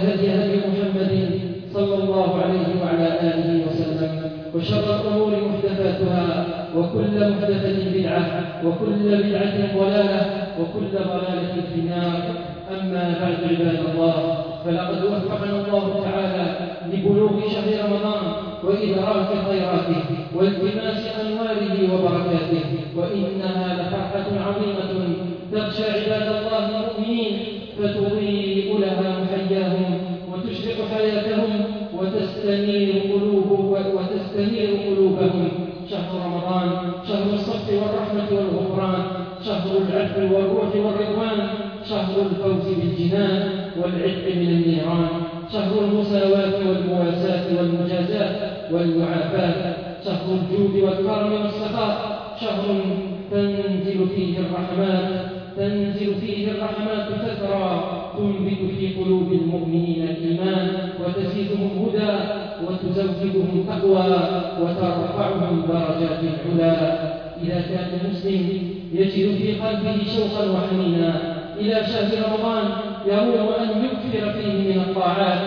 الهدي هدي محمد صلى الله عليه وعلى آله وسلم وشر الأمور محدثاتها وكل محدثة بدعة وكل بدعة ضلالة وكل ضلالة في النار. أما بعد عباد الله فلقد وفقنا الله تعالى لبلوغ شهر رمضان وإدراك خيراته والتماس أنواره وبركاته وإنها لفرحة عظيمة تغشى عباد الله المؤمنين فتضيء لها محياهم وتشرق حياتهم وتستنير قلوبهم وتستنير قلوبهم. شهر رمضان شهر الصف والرحمة والغفران شهر العفو والروح والرضوان شهر الفوز بالجنان والعتق من النيران شهر المساواة والمواساة والمجازاة والمعافاة شهر الجود والكرم والسخاء شهر تنزل فيه الرحمات تنزل فيه الرحمات تترى تنبت في قلوب المؤمنين الإيمان وتزيدهم هدى وتزودهم تقوى وترفعهم درجات العلا. إذا كان المسلم يجد في قلبه شوقا وحنينا. إلى شهر رمضان يروم أن يكثر فيه من الطاعات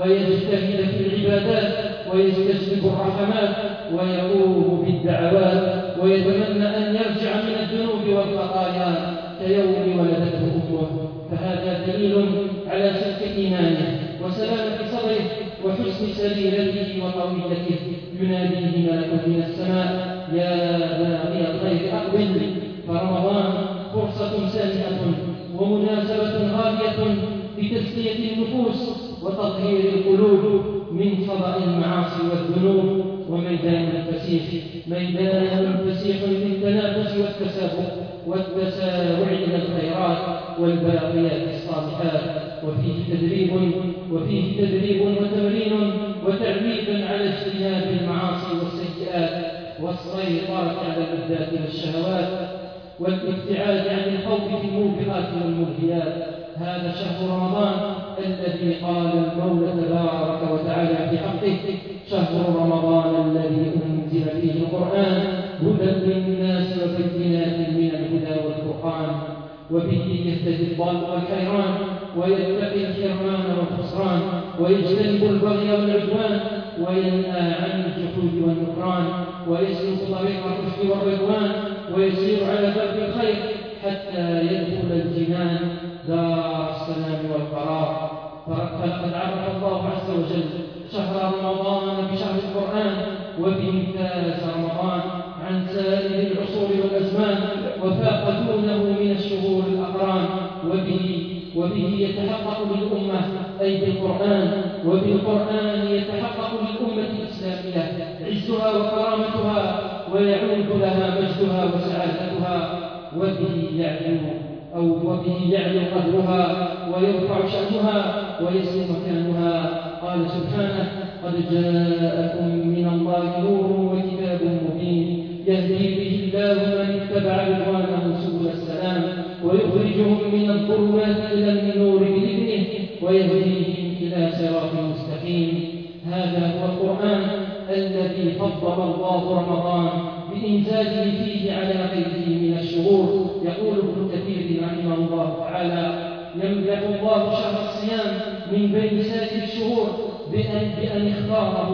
ويجتهد في العبادات ويستجلب الرحمات ويقوم بالدعوات ويتمنى أن يرجع من الذنوب والخطايا كيوم ولدته أمه فهذا دليل على صدق إيمانه وسلامة صدره وحسن سريرته وطويلته يناديه ملك من السماء يا باغي الخير أقبل فرمضان فرصة سانحة ومناسبة غالية لتزكية النفوس وتطهير القلوب. من صدأ المعاصي والذنوب وميدان الفسيح ميدان فسيح للتنافس والتسابق والتسارع إلى الخيرات والباقيات الصالحات. وفيه تدريب وفيه تدريب وتمرين وتعليق على اجتناب المعاصي والسيئات والسيطرة على اللذات والشهوات والابتعاد عن الخوف في الموبقات والملهيات. هذا شهر رمضان الذي قال المولى تبارك وتعالى في حقه شهر رمضان الذي أنزل فيه القرآن هدى للناس وبينات من الهدى والفرقان وبه يهتدي الضال والحيران ويتقي الحرمان والخسران ويجتنب البغي والعدوان وينهى عن الجحود والنكران ويسلك طريق الرشد والرضوان ويسير على درب الخير حتى يدخل الجنان. دار السلام والقرار فلقد عرف الله عز وجل شهر رمضان بشهر القرآن وبه امتاز رمضان عن سائر العصور والأزمان وفاق دونه من الشهور الأقران وبه وبه يتحقق للأمة أي بالقرآن وبالقرآن يتحقق للأمة الإسلامية عزها وكرامتها ويعود لها مجدها وسعادتها وبه يعلو أو وبه يعلو قدرها ويرفع شأنها ويسلم مكانها قال سبحانه قد جاءكم من الله نور وكتاب مبين. يهدي به الله من اتبع رضوانه سبل السلام ويخرجهم من الظلمات إلى النور بإذنه ويهديهم إلى صراط مستقيم. هذا هو القرآن الذي فضل الله رمضان بإنزاله فيه على غيره من الشهور. يقول ابن رحمه الله تعالى. يمدح الله شهر الصيام من بين سائر الشهور بأن, بأن اختاره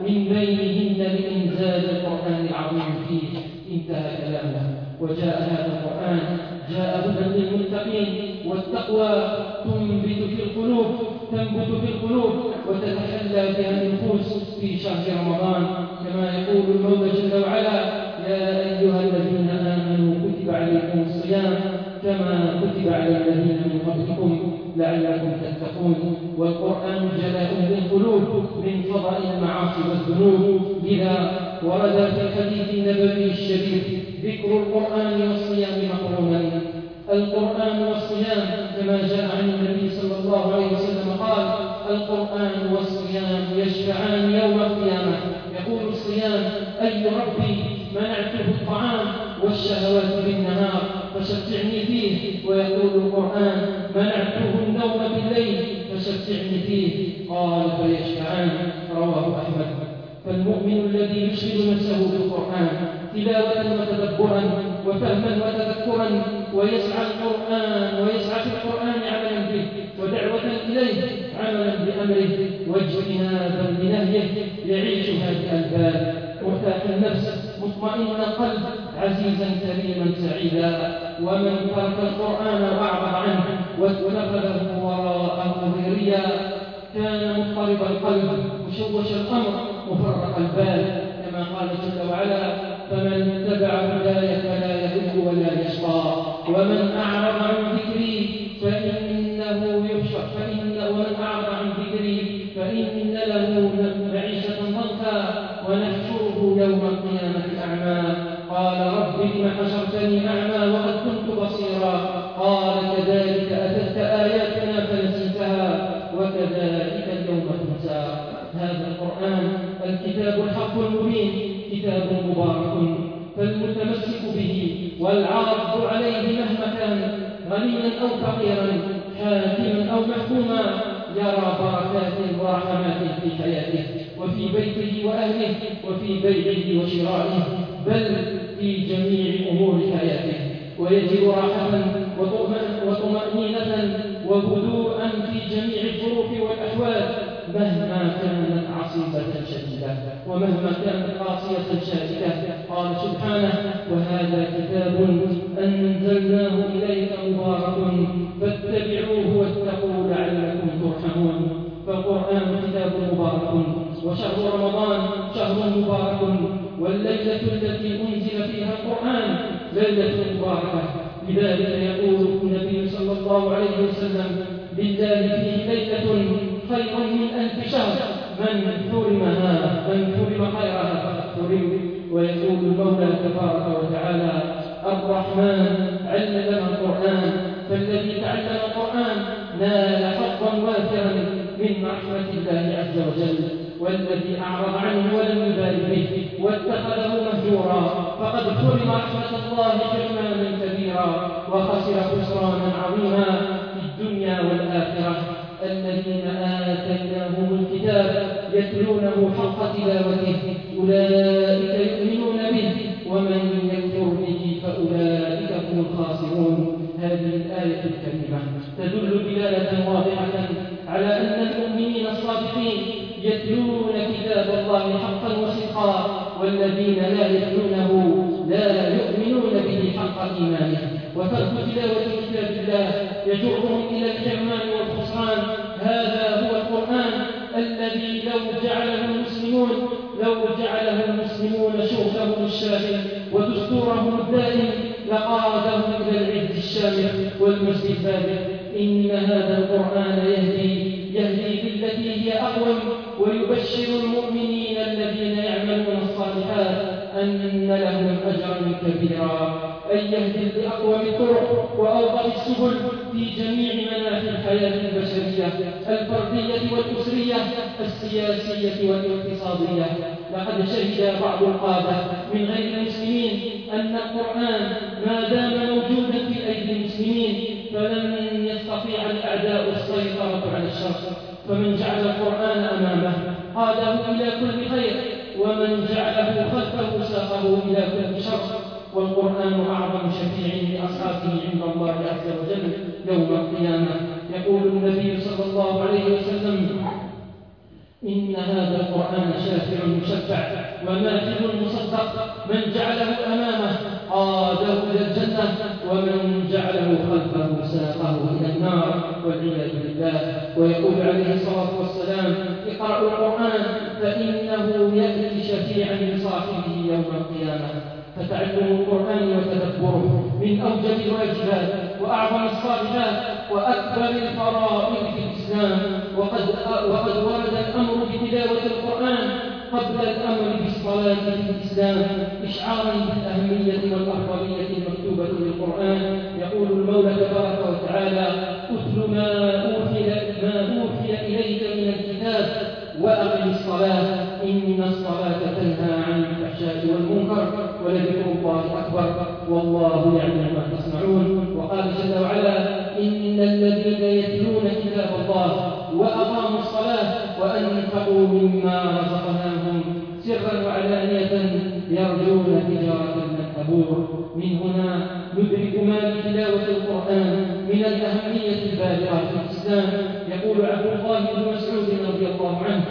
من بينهن لإنزال القرآن العظيم فيه. انتهى كلامه. وجاء هذا القرآن. جاء هدى للمتقين والتقوى. تنبت في القلوب. تنبت في القلوب. وتتحلى بها النفوس في شهر رمضان. كما يقول المولى جل وعلا يا أيها الذين آمنوا كتب عليكم الصيام كما كتب على الذين من قبلكم لعلكم تتقون والقرآن جلاء للقلوب من فضائل المعاصي والذنوب. لذا ورد في الحديث النبوي الشريف ذكر القرآن والصيام مقرونا القرآن والصيام كما جاء عن النبي صلى الله عليه وسلم قال القرآن والصيام يشفعان يوم القيامة. يقول الصيام أي ربي منعته الطعام والشهوات بالنهار. فشجعني فيه ويقول القرآن منعته النوم بالليل فشجعني فيه. قال فيشفعان رواه أحمد. فالمؤمن الذي يشغل نفسه بالقرآن تلاوة وتدبرا وفهما وتذكرا ويسعى القرآن ويسعى في القرآن عملا به ودعوة إليه عملا بأمره واجتنابا لنهيه يعيش هذه البال مرتاح النفس مطمئن القلب عزيزا كريما سعيدا. ومن ترك القرآن وأعرض عنه واتخذه وراءه ظهريا كان مضطرب القلب مشوش الأمر مفرق البال. كما قال جل وعلا فمن اتبع هداي فلا يضل ولا يشقى. ومن أعرض عن ذكري قاسية شديدة قال سبحانه وهذا كتاب أنزلناه إليك مبارك فاتبعوه واتقوا لعلكم ترحمون. فالقرآن كتاب مبارك وشهر رمضان شهر مبارك والليلة التي أنزل فيها القرآن ليلة مباركة. لذلك يقول النبي صلى الله عليه وسلم بالله فيه ليلة خير من ألف شهر. من حرمها من حرم خيرها فقد حرم ويقول المولى تبارك وتعالى الرحمن علم القرآن فالذي تعلم القرآن نال حظا وافرا من رحمة الله عز وجل والذي أعرض عنه ولم يبال به واتخذه مهجورا فقد حرم رحمة الله حرمانا كبيرا وخسر خسرانا عظيما في الدنيا والآخرة. الذين آتيناهم يتلونه حق تلاوته أولئك يؤمنون به ومن يكفر به فأولئك هم الخاسرون. هذه الآية الكريمة تدل دلالة واضحة على أن المؤمنين الصادقين يتلون كتاب والذين لا يتلونه لا يؤمنون به حق إيمانه. وترك تلاوة كتاب الله يجرهم إلى الحرمان والخسران الذي لو جعله المسلمون لو جعله المسلمون شغلهم الشاغل ودستورهم الدائم لقادهم إلى العز الشامخ والمجد الفارغ إن هذا القرآن يهدي يهدي بالتي هي أقوم ويبشر المؤمنين الذين يعملون الصالحات أن لهم أجرا كبيرا. أن يهدي بأقوم الطرق وأوضح السبل في جميع مناحي الحياة البشرية الفردية والأسرية السياسية والاقتصادية. لقد شهد بعض القادة من غير المسلمين أن القرآن ما دام موجودا في أيدي المسلمين فلن يستطيع الأعداء السيطرة على الشر فمن جعل القرآن أمامه قاده إلى كل خير ومن جعله خلفه ساقه إلى كل شر. والقرآن أعظم شفيع لأصحابه عند الله عز وجل يوم القيامة. يقول النبي صلى الله عليه وسلم إن هذا القرآن شافع مشفع وماثل مصدق. من جعله أمامه قاده إلى الجنة ومن جعله خلفه ساقه إلى النار والعياذ بالله. ويقول عليه الصلاة والسلام اقرأوا القرآن فإنه يأتي شفيعا لصاحبه يوم فتعلم القرآن وتدبره من أوجب الواجبات وأعظم الصالحات وأكبر الفرائض في الإسلام. وقد وقد ورد الأمر بتلاوة القرآن قبل الأمر بالصلاة في الإسلام إشعارا بالأهمية والأفضلية المكتوبة للقرآن. يقول المولى تبارك وتعالى أتل ما أوحي إليك من الكتاب وأقم الصلاة إن الصلاة تنهى عن الفحشاء والمنكر ولذكر الله أكبر والله يعلم ما تصنعون. وقال جل وعلا إن الذين يتلون كتاب الله وأقاموا الصلاة وأنفقوا مما رزقناهم سرا وعلانية يرجون تجارة لن تبور من هنا ندرك ما بتلاوة القرآن من الأهمية البالغة في الإسلام يقول عبد الله بن مسعود رضي الله عنه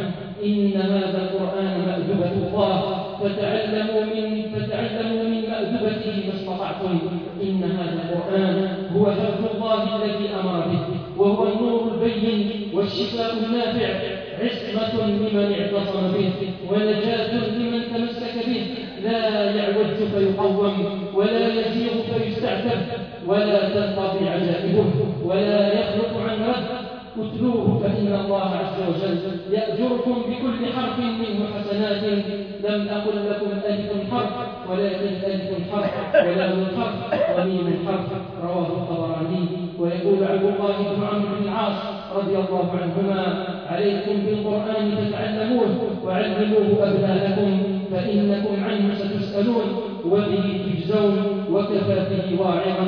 إن هذا القرآن مأدبة الله فتعلموا من فتعلموا من مأدبته ما استطعتم. إن هذا القرآن هو حفظ الله الذي أمر به وهو النور البين والشفاء النافع. عصمة لمن اعتصم به ونجاة لمن تمسك به. لا يعوج فيقوم ولا يزيغ فيستعتب ولا تنقضي عجائبه. ولا يخلق عن رد اتلوه فإن الله عز وجل يأجركم بكل حرف منه حسنات. لم أقل لكم ألف حرف ولكن ألف حرف ولام حرف وميم حرف رواه الطبراني. ويقول عبد الله بن عمرو بن العاص رضي الله عنهما عليكم بالقرآن فتعلموه وعلموه أبناءكم فإنكم عنه ستسألون. وبه تجزون وكفى به واعظا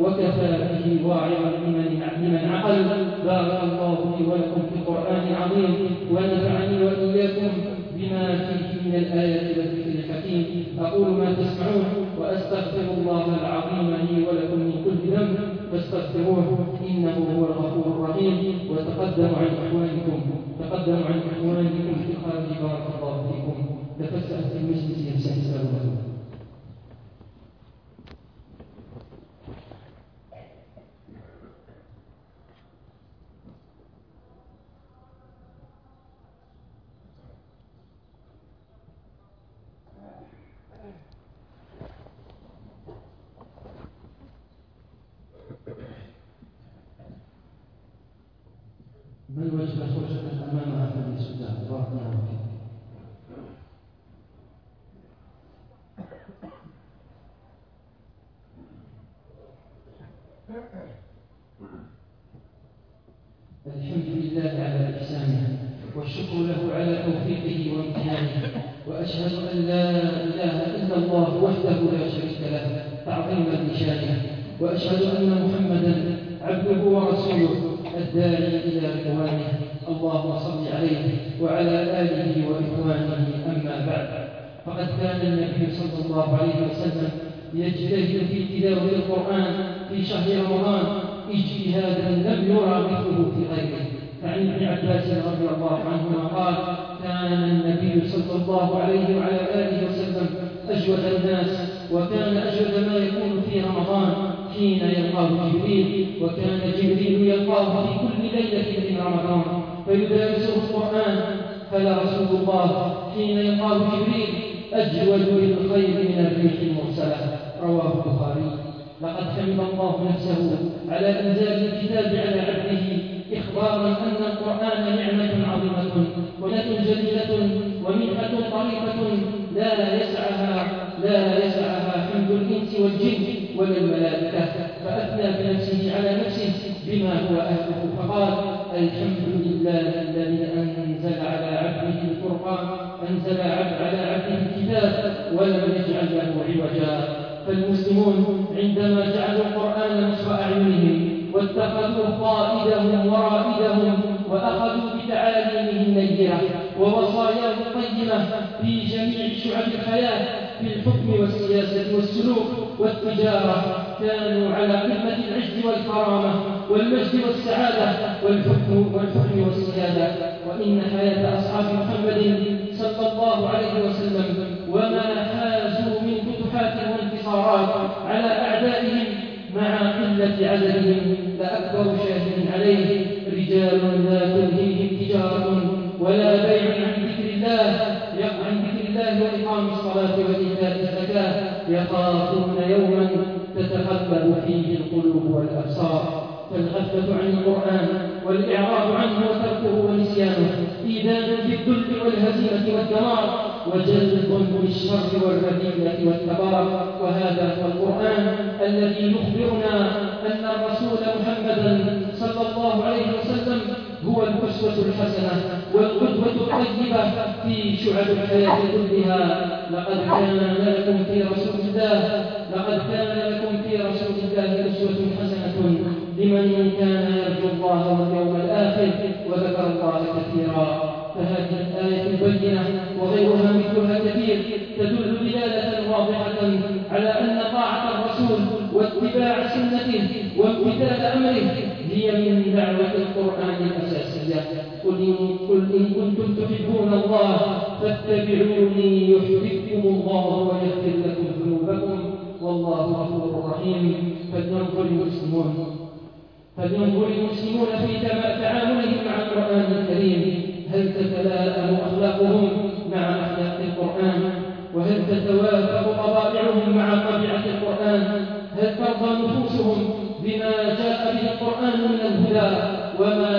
وكفى به واعظا لمن عقل. بارك الله لي ولكم في القرآن العظيم ونفعني وإياكم بما فيه من الآيات والذكر الحكيم. أقول ما تسمعون وأستغفر الله العظيم لي ولكم من كل ذنب. فاستغفروه إنه هو الغفور الرحيم. وتقدموا عن إخوانكم تقدموا عن إخوانكم في الخارج بارك الله فيكم. تفسأت في المجلس يمسح لكم من وجد فرصة أمامها فليسدها بارك الله فيك. الحمد لله على إحسانه والشكر له على توفيقه وامتنانه وأشهد أن لا إله إلا الله وحده لا شريك له تعظيما لشأنه وأشهد أن محمدا عبده ورسوله الداعي إلى رضوانه اللهم صل عليه وعلى آله وإخوانه أما بعد فقد كان النبي صلى الله عليه وسلم يجتهد في تلاوة القرآن في شهر رمضان اجتهادا لم يرى مثله في غيره فعن ابن عباس رضي الله عنهما قال كان النبي صلى الله عليه وعلى آله وسلم أجود الناس وكان أجود ما يكون في رمضان حين يلقاه جبريل وكان جبريل يلقاه في كل ليلة من رمضان. فيدارسه القرآن فلا رسول الله. حين يلقاه جبريل أجود بالخير من الريح المرسلة. رواه البخاري. لقد حمد الله نفسه على إنزال الكتاب على عبده إخبارا أن القرآن نعمة عظيمة ونة جليلة ومنحة طريقة لا يسعها لا يسعها حمد الإنس والجن. ولا الملائكة فأثنى بنفسه على نفسه بما هو أهله فقال الحمد لله الذي أنزل على عبده الفرقان أنزل على عبده الكتاب ولم يجعل له عوجا. فالمسلمون عندما جعلوا القرآن نصف أعينهم واتخذوا قائدهم ورائدهم والتجارة كانوا على قمة العز والكرامة والمجد والسعادة والحكم والحكم والسيادة. وإن حياة أصحاب محمد صلى الله عليه وسلم وما حازوا من فتوحات وانتصارات على أعدائهم مع قلة عددهم لأكبر شاهد عليه رجال لا تلهيهم تجارة. ولا بيع عن ذكر الله عن ذكر الله وإقام الصلاة وإيتاء يخافون يوما تتقلب فيه القلوب والأبصار فالغفلة عن القرآن والإعراض عنه وتركه ونسيانه إيذان بالذل والهزيمة والدمار وجلب بالشر والرذيلة والتبار. وهذا هو القرآن الذي يخبرنا أن الرسول محمدا صلى الله عليه وسلم هو الأسوة الحسنة والقدوة الطيبة في شعب الحياة كلها. لقد كان لكم في رسول الله لقد كان لكم في رسول الله أسوة حسنة لمن كان يرجو الله واليوم الآخر وذكر الله كثيرا. فهذه الآية البينة وغيرها مثلها كثير تدل دلالة واضحة على أن طاعة الرسول واتباع سنته وامتثال أمره هي من دعوة القرآن الأساسية قل إن, قل إن كنتم تحبون الله فاتبعوني يحببكم الله ويغفر لكم ذنوبكم. والله غفور رحيم. فلينظر المسلمون. فلينظر المسلمون في تعاملهم مع القرآن الكريم. هل تتلائم أخلاقهم مع أخلاق القرآن؟ وهل تتوافق طبائعهم مع طبيعة القرآن؟ هل ترضى نفوسهم بما جاء به القرآن من الهدى وما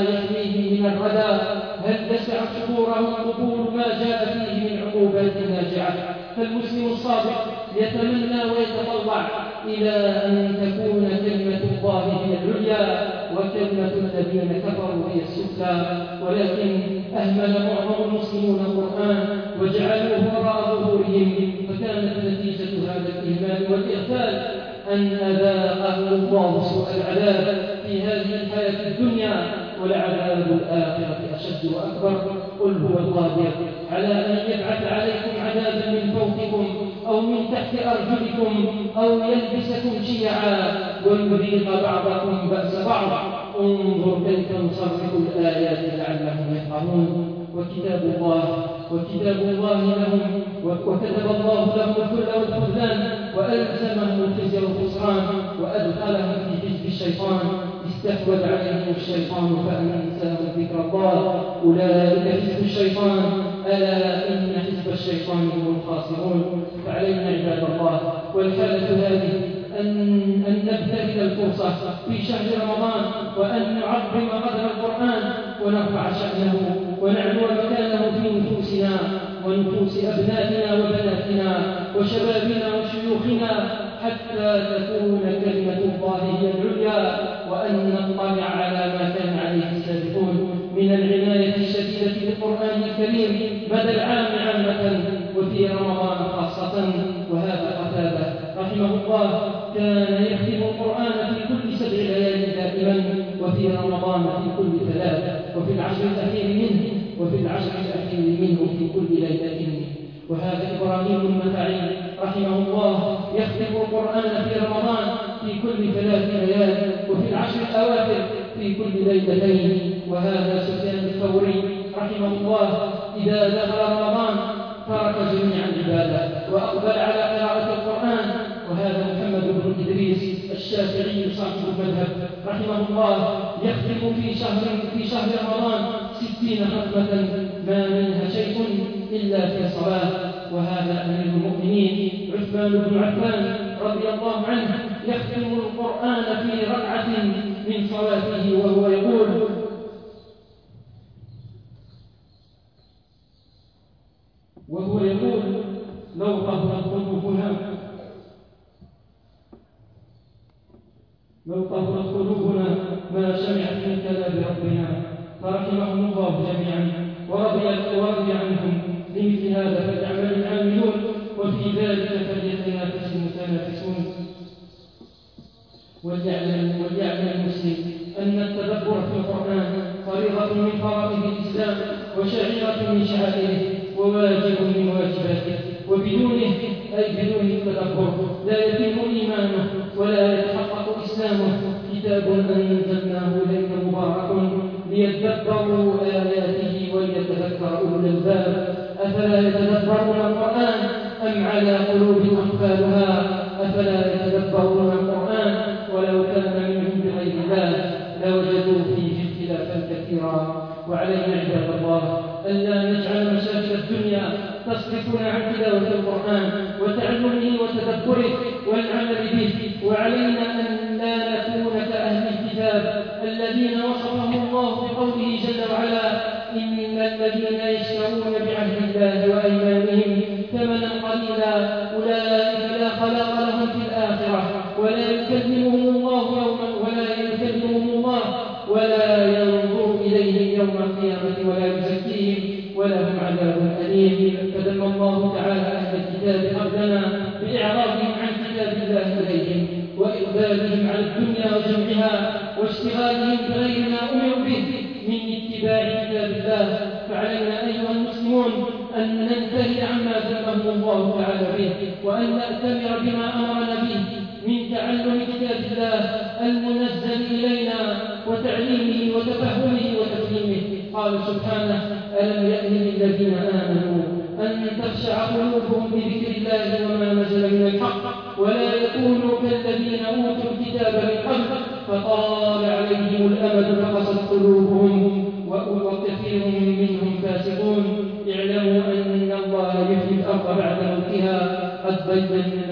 من الردى هل تسع صدورهم قبول ما جاء فيه من عقوبات ناجعة. فالمسلم الصادق يتمنى ويتطلع إلى أن تكون كلمة الله هي العليا وكلمة الذين كفروا هي السفلى. ولكن أهمل معظم المسلمون القرآن وجعلوه وراء ظهورهم فكانت نتيجة هذا الإهمال والإغفال أن أذاقه الله سوء العذاب في هذه الحياة الدنيا. ولعذاب الآخرة أشد وأكبر قل هو القادر على أن يبعث عليكم عذابا من فوقكم أو من تحت أرجلكم أو يلبسكم شيعا ويذيق بعضكم بأس بعض. انظر كيف نصرف الآيات لعلهم يفقهون. وكتاب الله وكتاب الله لهم وكتب الله لهم الذل والخذلان وألزمهم الخزي والخسران وأدخلهم في حزب الشيطان. استحوذ عليهم الشيطان فأنساهم ذكر الله أولئك حزب الشيطان ألا إن حزب الشيطان هم الخاسرون؟ فعلينا عباد الله. والحالة هذه أن أن نبتذل الفرصة في شهر رمضان وأن نعظم قدر القرآن ونرفع شأنه ونعلو مكانه في نفوسنا ونفوس أبنائنا وبناتنا وشبابنا وشيوخنا حتى تكون كلمة الله هي العليا وأن نطلع على ما كان عليه السابقون. من العناية الشديدة بالقرآن الكريم مدى العام عامة وفي رمضان خاصة. وهذا قتادة رحمه الله كان يختم القرآن في كل سبع ليال دائما وفي رمضان في كل ثلاث وفي العشر الأخير منه وفي العشر الأخير منه في كل ليلة وهذا إبراهيم المتعي رحمه الله يختم القرآن في رمضان في كل ثلاث ليال وفي العشر الأواخر في كل ليلتين. وهذا سفيان الثوري رحمه الله إذا دخل رمضان ترك جميع العبادة وأقبل على قراءة القرآن. وهذا محمد بن إدريس الشافعي صاحب المذهب رحمه الله يختم في شهر في شهر رمضان ستين ختمة ما منها شيء إلا في صلاة وهذا أمير المؤمنين عثمان بن عفان رضي الله عنه يختم القرآن في ركعة من صلاته وهو يقول وهو يقول لو طهرت قلوبنا لو طهرت قلوبنا ما سمعت من كلام ربنا فرحمهم الله جميعا ورضي ورضي عنهم. هذا فليعمل العاملون وفي ذلك فليتنافس المتنافسون. وليعلم وليعلم المسلم أن التدبر في القرآن فريضة من فرائض الإسلام وشعيرة من شعائره وواجب من واجباته. وبدونه أي بدون التدبر لا يتم إيمانه ولا يتحقق إسلامه. كتاب أنزلناه اليك مبارك ليتدبروا آياته وليتذكر أولو الألباب. أفلا يتدبرون القرآن أم على قلوب أقفالها؟ أفلا يتدبرون القرآن ولو كان منهم بغير الله لوجدوا فيه اختلافا كثيرا. وعلينا عباد الله الا نجعل مشاكل الدنيا تصرفنا عن تلاوة القرآن وتعلمه وتدبره والعمل به. وعلينا أن لا نكون كأهل الكتاب الذين وصفهم الله بقوله جل وعلا إن الذين يشترون بعهد الله وأيمانهم ثمنا قليلا أولئك قد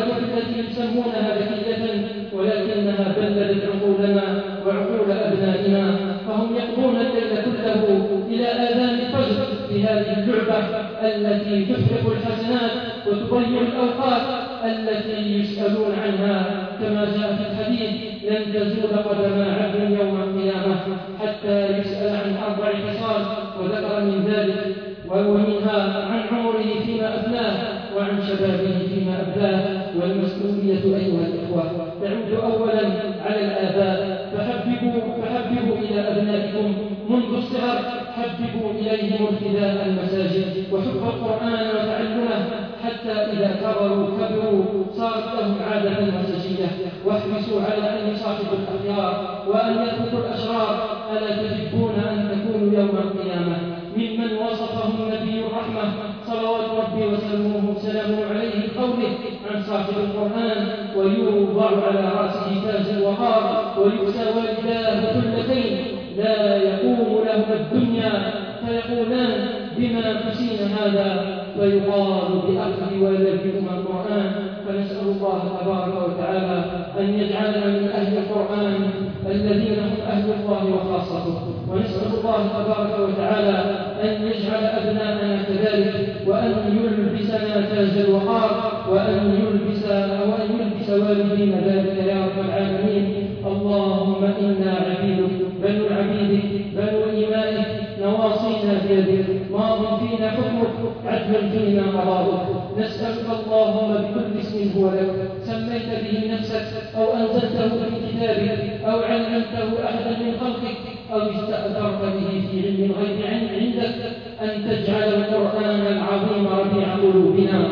والهواتف التي يسمونها ذكية ولكنها بلدت عقولنا وعقول أبنائنا فهم يقضون الليل كله إلى آذان الفجر في هذه اللعبة التي تحرق الحسنات وتضيع الأوقات التي يسألون عنها. كما جاء في الحديث لن تزول قدم القرآن فنسأل الله تبارك وتعالى أن يجعلنا من أهل القرآن الذين هم أهل الله وخاصته. ونسأل الله تبارك وتعالى أن يجعل أبناءنا كذلك وأن يلبسنا تاج الوقار وأن يلبس وأن يلبس والدينا ذلك يا رب العالمين. اللهم إنا عبيدك بنو عبيدك بنو إيمائك نواصينا بيدك ماض فينا حكمك عدل فينا قضاؤك نسألك اللهم بكل اسم هو لك سميت به نفسك أو أنزلته في كتابك أو علمته أحدا من خلقك أو استأثرت به في علم الغيب عندك أن تجعل القرآن العظيم ربيع قلوبنا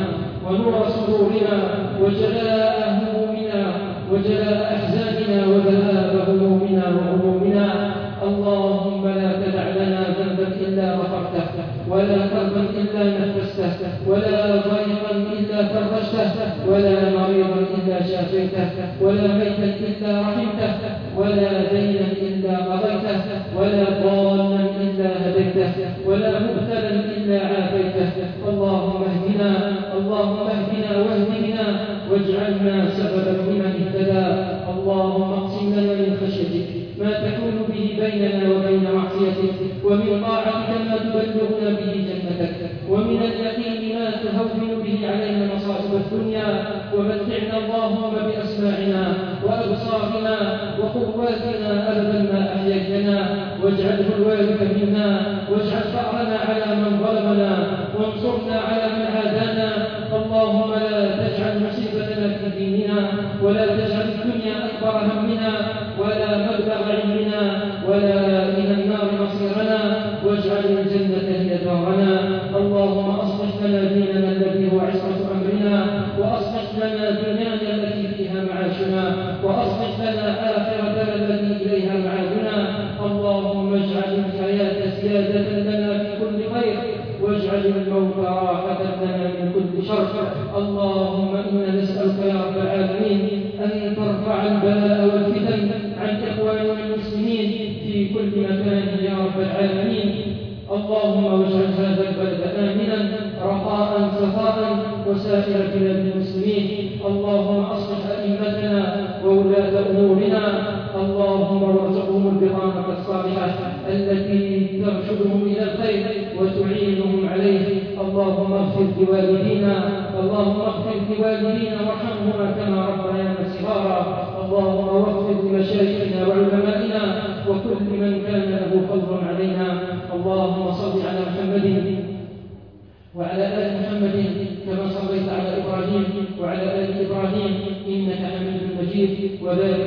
ونور صدورنا وجلاء همومنا وجلاء أحزاننا وذهاب همومنا وهمومنا اللهم لا تدع لنا ذنبا إلا غفرته ولا كربا إلا نفسته ولا ضيقا إلا فرجته ولا مريضا إلا شافيته ولا ميتا إلا رحمته ولا دينا إلا قضيته ولا ضالا إلا هديته ولا مبتلا إلا عافيته. اللهم اهدنا اللهم اهدنا واهد بنا واجعلنا سببا لمن اهتدى. اللهم اقسم لنا من خشيتك ما تكون به بيننا وبين معصيتك ومن طاعتك ما تبلغنا به جنتك ومن اليقين ما تهون به علينا مصائب الدنيا ومتعنا اللهم بأسماعنا وأبصارنا وقواتنا أبدا ما أحييتنا واجعله الوارث منا واجعل ثأرنا على من ظلمنا وانصرنا على من عادانا اللهم لا تجعل مصيبتنا في ديننا ولا تجعل الدنيا أكبر همنا ولا مبلغ علمنا ولا إلى النار مصيرنا. واجعل الجنة هي دارنا. اللهم أصلح لنا ديننا الذي هو عصمة أمرنا وأصلح لنا دنيانا أئمتنا وولاة أمورنا. اللهم وارزقهم البطانة الصالحة التي ترشدهم إلى الخير وتعينهم عليه. اللهم اغفر لوالدينا. اللهم اغفر لوالدينا وارحمهما كما ربيانا صغارا. اللهم واغفر لمشايخنا وعلمائنا. وكل من كان له فضل علينا. اللهم صل على مجيد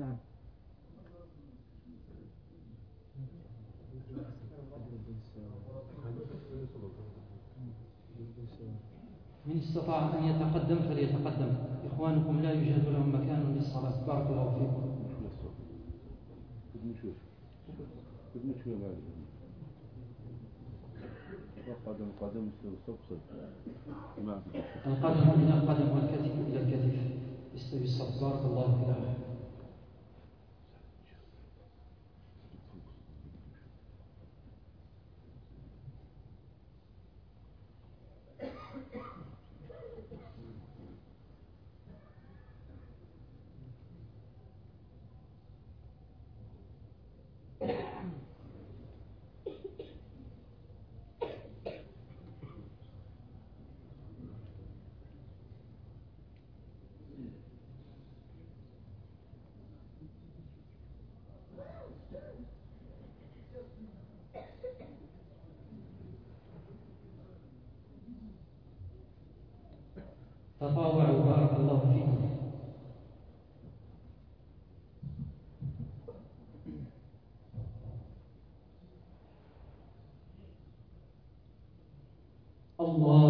نعم. من استطاع أن يتقدم فليتقدم. إخوانكم لا يوجد لهم مكان للصلاة. بارك الله فيكم. القدم قدم القدم إلى القدم والكتف إلى الكتف. استوي الصف بارك الله فيكم. Allah.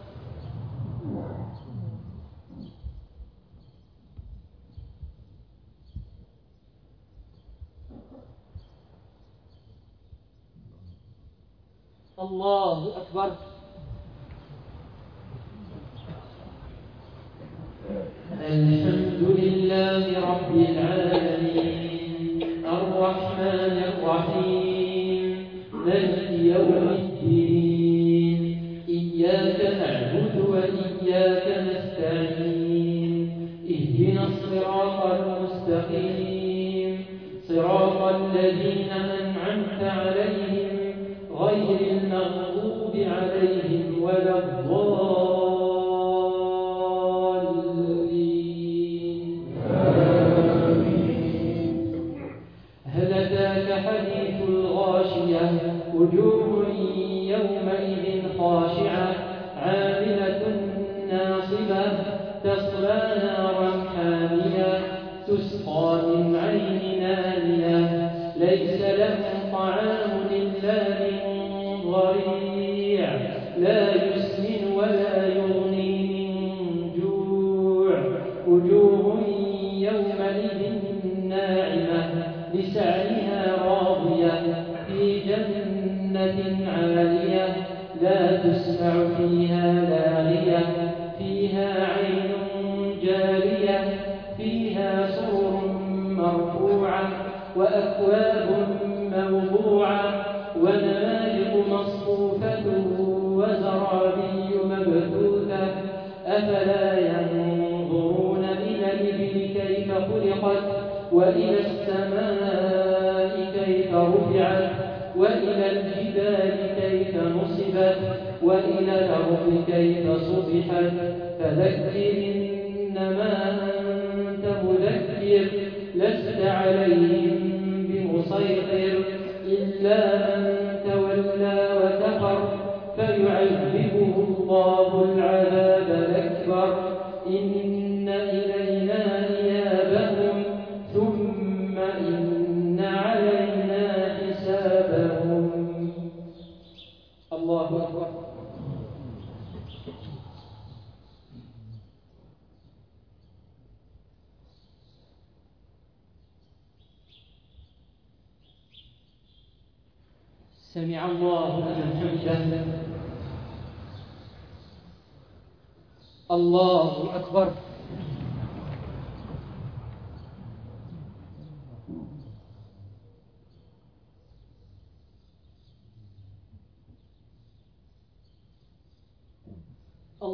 عليهم بمسيطر إلا من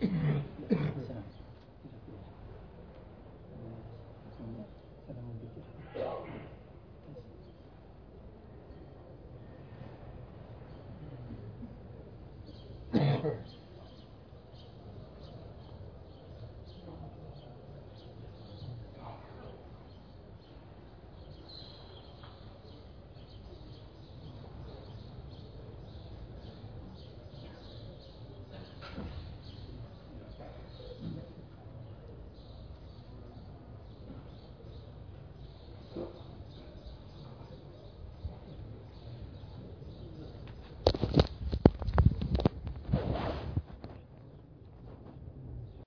Yeah.